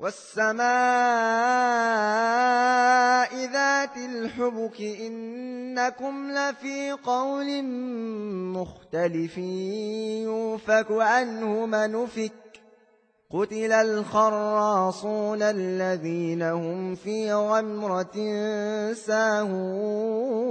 والسماء ذات الحبك إنكم لفي قول مختلف يوفك عنه منفك قتل الخراصون الذين هم في غمرة ساهون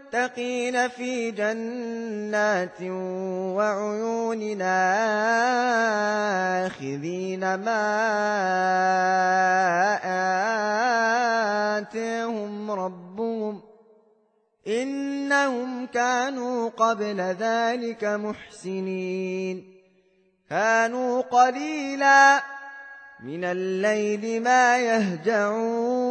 في جنات وعيون آخذين ما آتيهم ربهم إنهم كانوا قبل ذلك محسنين. كانوا قليلا من الليل ما يهجعون.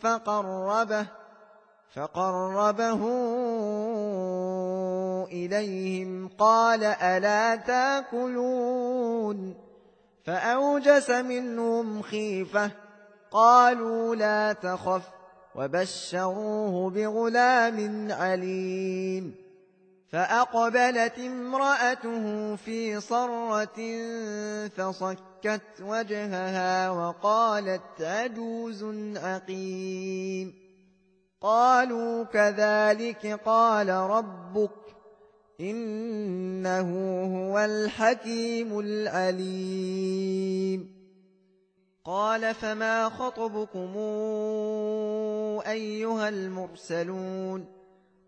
فقربه فقربه إليهم قال ألا تأكلون؟ فأوجس منهم خيفة قالوا لا تخف وبشروه بغلام عليم. فأقبلت امرأته في صرة فصكت وجهها وقالت عجوز عقيم قالوا كذلك قال ربك إنه هو الحكيم العليم. قال فما خطبكم أيها المرسلون؟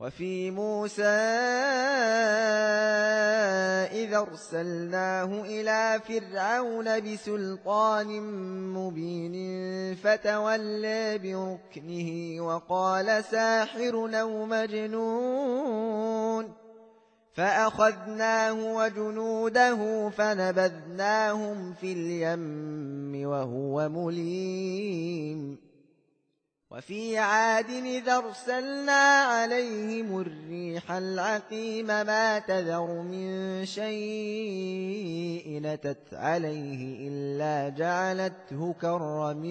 وفي موسى إذا أرسلناه إلى فرعون بسلطان مبين فتولى بركنه وقال ساحر أو مجنون فأخذناه وجنوده فنبذناهم في اليم وهو مليم وفي عاد إذا أرسلنا عليهم الريح العقيم ما تذر من شيء نتت عليه إلا جعلته كالرميم.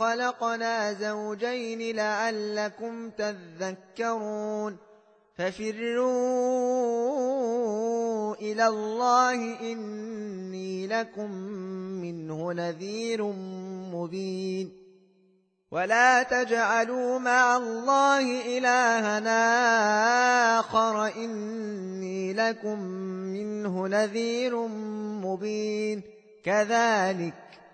خلقنا زوجين لعلكم تذكرون ففروا إلى الله إني لكم منه نذير مبين ولا تجعلوا مع الله إلهنا آخر إني لكم منه نذير مبين كذلك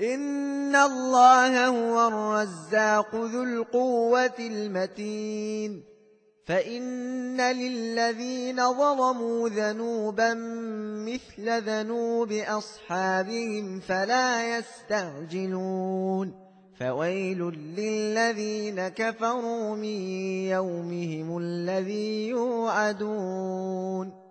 إن الله هو الرزاق ذو القوة المتين فإن للذين ظلموا ذنوبا مثل ذنوب أصحابهم فلا يستعجلون فويل للذين كفروا من يومهم الذي يوعدون